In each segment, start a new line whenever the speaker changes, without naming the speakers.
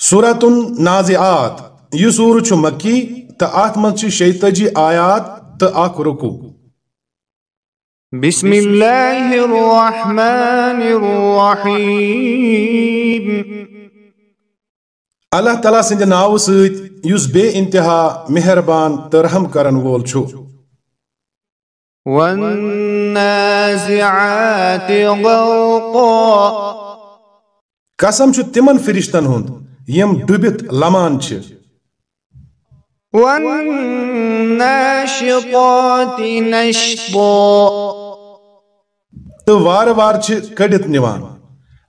سورت النازعات یہ سور چھ مکی تو ات من شیتجی آیات تو اخ رکو۔
بسم اللہ الرحمن الرحیم۔
اللہ تعالیٰ سند ناو ست یس بے انتہا مہربان تو رحم کرن وول چھو۔
والنازعات غرقا۔
قسم چھ تمن فرشتن ہند۔ یم ڈبت لمان چھ۔
والناشطات نشطا۔
تو وار وار چھ کڑت نوان۔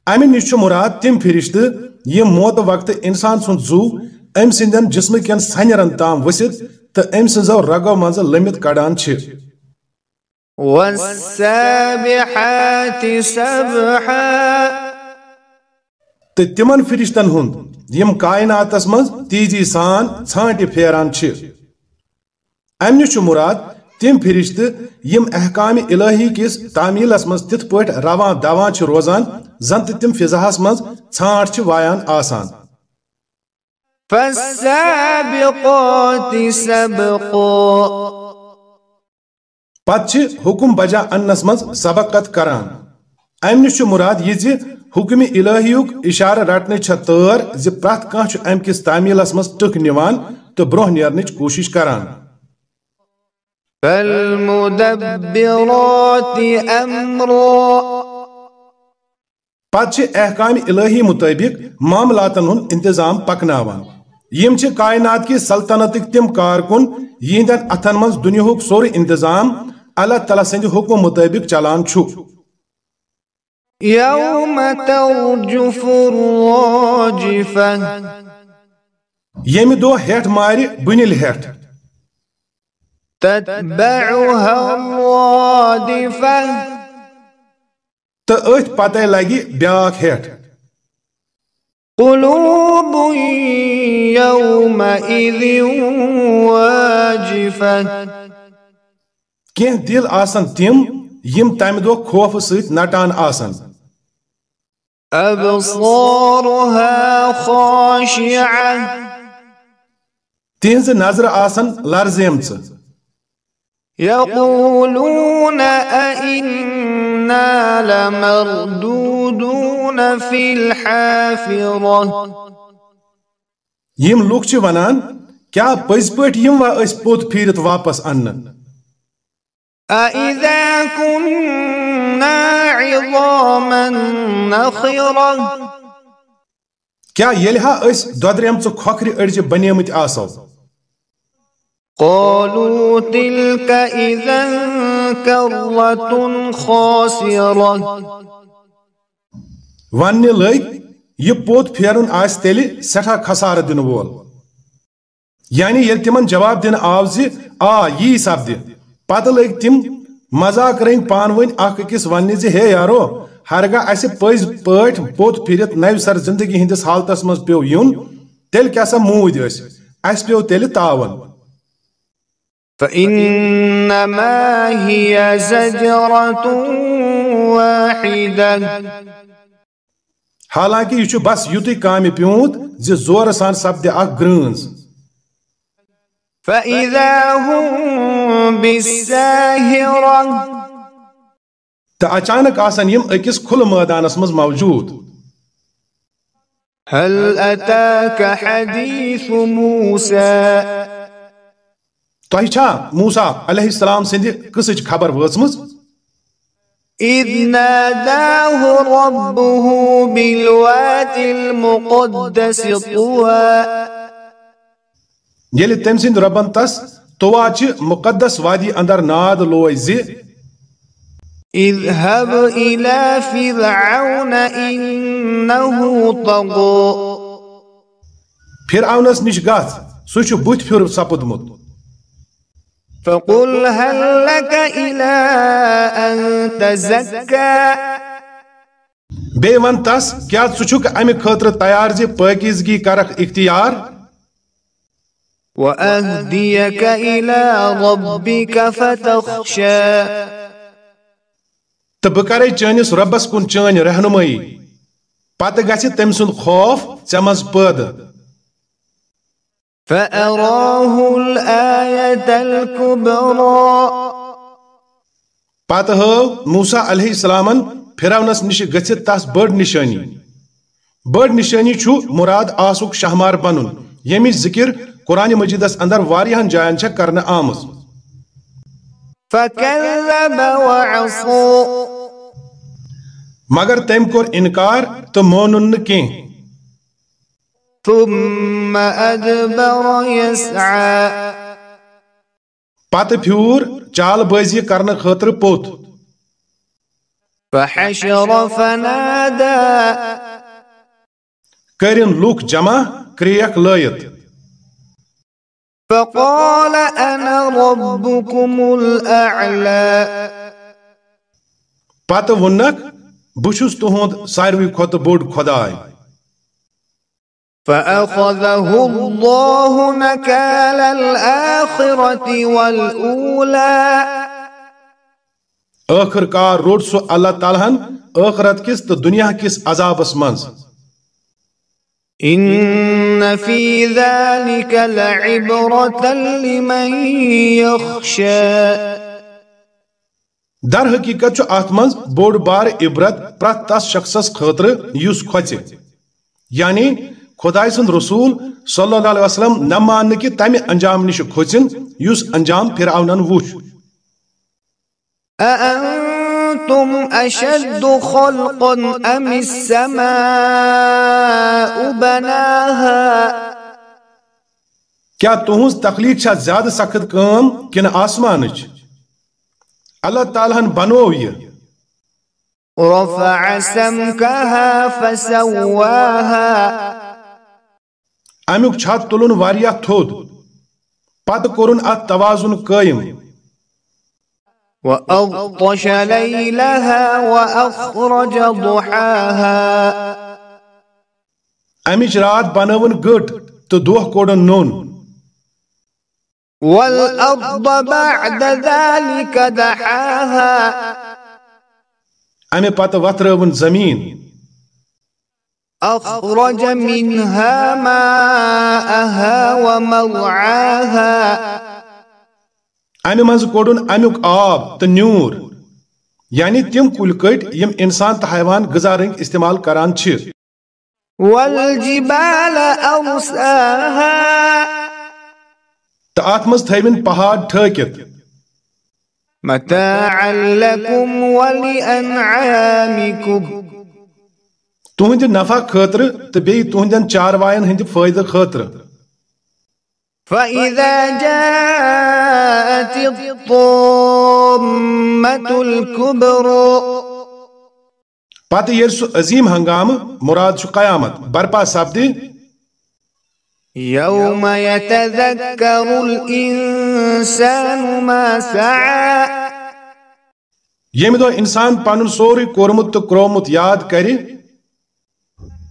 امہ نش مراد تم فرشت یم موت وقت انسان سند زو ام سندن جسم کین سنرن تام وسط تو ام سنزو رگو منز لمت کڑان چھ۔
والسابحات سبحا۔
تو تمن فرشتن ہند یم کائناتس مز تیزی سان ژھانٹہ پھیران چھ۔ ام نش مراد تم فرشت یم احکام الہی کس تعمیلس مز تت پٹ رواں دواں چھ روزان زن تہ تم فضاہس مز ژھانٹ چھ وایان آسان۔
فالسابقات
پتہ حکم بجا انس مز سبقت کران۔ ام نش چھ مراد یہ حکم الہیک اشارہ رٹنے تر زِ پرٛٮ۪تھ کانٛہہ چھُ امہِ کِس تعمیلس مز ٹٕکھ نِوان تہٕ برونٛہہ نیرنٕچ کوٗشش کران۔ پتہ احکام الہی مطابق معاملاتن ہند انتظام پکناوان۔ یم چھ کائنات کی سلطنتک تم کارکن یہندن اتھن مز دنیاہک سورے انتظام اللہ تعالیٰ سند حکم مطابق چلان چھُ۔
يوم ترجف الراجفة.
ییٚمہِ دۄہ ہیٚٹھ مارِ بُنِل ہیٚٹھ۔
تتبعها الرادفة.
تہٕ أتھۍ پتے لگہِ بیاکھ ہیٚٹھ۔
قلوب يومئذ واجفة.
کینٛہہ دِل آسن تِم یِم تمہِ دۄہ خوفہٕ سۭتۍ نٹان آسن۔
أبصارها خاشعة.
تِہنٛزٕ نظرٕ آسن لرزیمژٕ
يقولون أئنا لمردودون في الحافرة.
لُکھ چھِ ونان؟ کیٛاہ پٔزۍ پٲٹھۍ یِم وا أسۍ پوٚت پھیٖرِتھ واپس اننہٕ
أئذا كنا عظاما نخرة
کیٛاہ ییٚلہِ ہا أسۍ دۄدریمژٕ کھۄکھرِ أڑجہِ بنیمٕتۍ آسو؟
قالوا تلك إذا كرة خاسرة.
وننہِ لٔگۍ یہِ پوٚت پھیرُن آسہِ تیٚلہِ سٮ۪ٹھاہ کھسارٕ دِنہٕ وول. یعنی ییٚلہِ تِمن جواب دِنہٕ آو آ یی سپدِ۔ پتہٕ لٔگۍ تِم ؤنۍ اکھ أکِس وننہِ زِ ہے یارو ہرگاہ اسہِ پٔزۍ پٲٹھۍ پوٚت پھِرِتھ نوِ سر زندگی ہٕنٛدِس حالتس یُن تیٚلہِ کیٛاہ سا اسہِ پیوٚو تیٚلہِ تاوَن
فإنما هي زجرة واحدة
حالانکہ یہ چھُ بس یُتُے کامہِ پیوٗنت زِ زورٕ سان سپدِ گرٛٲنز۔
فإذا هم بالساهرة.
تأچانك آسان يم إكس كل مادان اسمز موجود.
هل أتاك حديث موسى؟
تأيشا موسى عليه السلام سندي قصج خبر واسمز
إذ ناداه ربه بالواد المقدس طوى.
ییٚلہِ تٔمۍ سٕنٛدِ رۄبن تس تواچہِ مُقدس وادی اندر ناد لوے زِ
اذهب إلى فرعون إنه طغى.
فرعونس نِش گژھ سُہ چھُ بُتھِ پھیُر سپُدمُت۔
فقل هل لك إلى أن تزكى؟
بیٚیہِ ون تس کیٛاہ ژٕ چھُکھ امہِ خٲطرٕ تیار زِ پٲکیزگی کرکھ اختیار؟
وأهديك إلى ربك فتخشى.
تہٕ بہٕ کرے چٲنِس رۄبس کُن چٲنۍ رہنُمٲیی پتہ گژھِ تٔمۍ سُنٛد خوف ژےٚ منٛز پٲدٕ
فأراه الآية الكبرى.
پتہ ہٲو موسا علیہ السلامن فرونس نش گژھِتھ تس بٔڑ نشانی. بٔڑ نشانی چھُ مراد آسُک شہمار بنُن. ییٚمِچ ذکر قرآن مجیدس اندر واریاہن جاین چھےٚ
فكذب وعصى
مگر تٔمۍ کوٚر انکار تہٕ مونُن کینٛہہ
ثم أدبر يسعى۔
پتہ پھیوٗر چال بٲزی کرنہٕ خٲطرٕ پوٚت۔
فحشر فنادى۔
کٔرِن لُکھ جمع کرٛیکھ لٲیِتھ
فقال أنا ربكم الأعلى.
پتہ بہٕ چھُس تُہُنٛد ساروٕے کھۄتہٕ بوٚڑ خۄداے۔
فأخذه الله نكال الآخرة والأولى.
ٲخٕر کار روٚٹ سُہ اللہ تعالیٰ ہن ٲخرت کِس تہٕ دُنیا کِس عذابس منٛز۔
إن في ذلك لعبرة لمن يخشى.
در حقیقت چھُ اتھ منٛز بوٚڑ بار عبرت پرٛٮ۪تھ تس شخصس خٲطرٕ یُس کھۄژِ یعنی خۄداے سُنٛد رسوٗل صلی اللہ علیہ وسلم نہ ماننہٕ کہِ تمہِ انجام نِش کھوژِن یُس انجام فرعونن وُچھ
أأنتم أشد خلقا أم السماء بناها؟
کیا تُہنٛز تخلیق چھا زیادٕ سخت کٲم کِنہٕ آسمانٕچ؟ اللہ تعالیٰ ہن بنوو یہِ
رفع سمكها فسواها۔
امیُک چھت تُلُن واریاہ تھوٚد۔ پتہٕ کوٚرُن اتھ توازُن قٲیِم
وأغطش ليلها وأخرج ضحاها.
امِچ رات بنٲوٕن گٔٹ تہٕ دۄہ کوٚڑُن نوٚن.
والأرض بعد ذلك دحاها.
امہِ پتہٕ وتھرٲوٕن زمیٖن.
أخرج منها ماءها ومرعاها.
امہِ منٛزٕ کوٚڑُن امیُک آب تہٕ نیوٗر یعنی تِم کُلۍ کٔٹۍ یِم انسان تہٕ حیوان غذا رٔنگۍ استعمال کران چھِ۔
والجبال أرساها۔
تہٕ اتھ منٛز تھٲوِن پہاڑ ٹھٲکِتھ۔
متاعا لكم ولأنعامكم۔
تُہنٛدِ نفع خٲطرٕ تہٕ بیٚیہِ تُہنٛدٮ۪ن چاروایَن ہٕنٛدِ فٲیدٕ خٲطرٕ۔
فإذا جاءت الطامة الكبرى
پتہٕ ییٚلہِ سُہ عظیٖم ہنگامہٕ مُراد چھُ قیامت برپا سپدِ۔
يوم يتذكر الإنسان ما سعى
ییٚمہِ دۄہ اِنسان پنُن سورُے کوٚرمُت تہٕ کرٛومُت یاد کرِ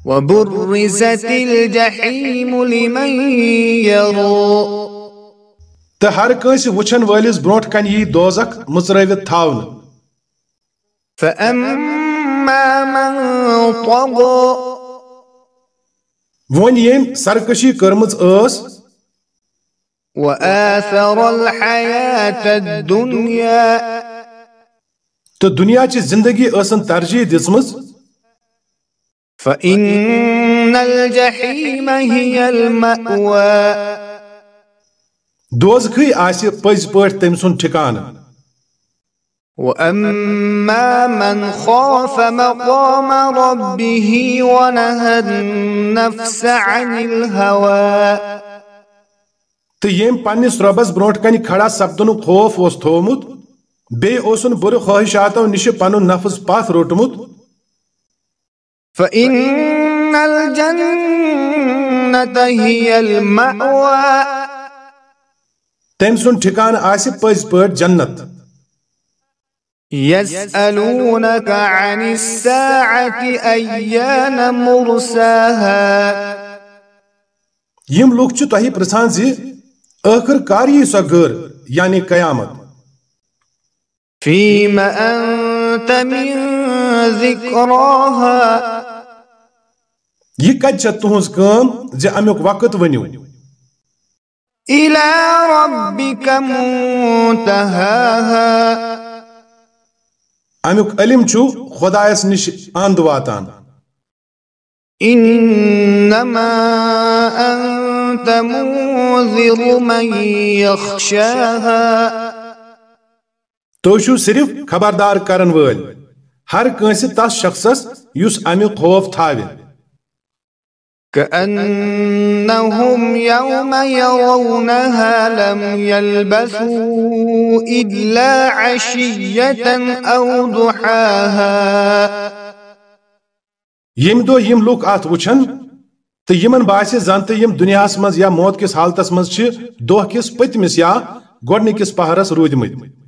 وبرزت الجحيم لمن يرى
تہٕ ہر کٲنٛسہِ وٕچھن وٲلِس برٛونٛٹھ کنہِ یی دوزخ مٕژرٲوِتھ تھاونہٕ۔
فأما من طغى.
وۄنۍ ییٚمۍ سرکشی کٔرمٕژ ٲس۔
وآثر الحياة الدنيا.
تہٕ دُنیاچہِ زندگی ٲسن ترجیح دِژمٕژ۔
فإن الجحيم هي المأوى
دوزخٕے آسہِ پٔزۍ پٲٹھۍ تٔمۍ سُنٛد ٹھِکانہٕ۔
وأما من خاف مقام ربه ونهى النفس عن الهوى
تہٕ ییٚمۍ پننِس رۄبس برٛونٛٹھ کنہِ کھڑا سپدنُک خوف اوس تھوومُت بیٚیہِ اوسُن بُرٕ خٲہِشاتو نِشہِ پنُن نفس پتھ روٚٹمُت
فإن الجنة هي المأوى
تٔمۍ سُنٛد ٹھِکانہٕ آسہِ پٔزۍ پٲٹھۍ جنت۔
يسألونك عن الساعة أيان مرساها
یِم لُکھ چھِ تۄہہِ پرژھان زِ ٲخٕر کر یی سۄ غٲر یعنی قیامت۔
فيما أنت من ذكراها
یہ کت تہذ کام زِ امیُک وقت
ربك منتهاها
امیُک علم چھُ خۄدایس نِش اند واتان
إنما أنت منذر من يخشاها
چھِو صرف خبردار کرن وٲلۍ ہر کٲنٛسہِ تس شخصس یُس امیُک خوف تھاوِ
كأنهم يوم يرونها لم يلبثوا إلا عشية أو ضحاها.
ییٚمہِ دۄہ یِم لُکھ اتھ وٕچھن تہٕ یِمن باسہِ زن تہِ یِم دُنیاہس منٛز یا موت کِس حالتس منٛز چھِ دۄہ کِس پٔتمِس یا گۄڈنِکِس پہرس روٗدۍمٕتۍ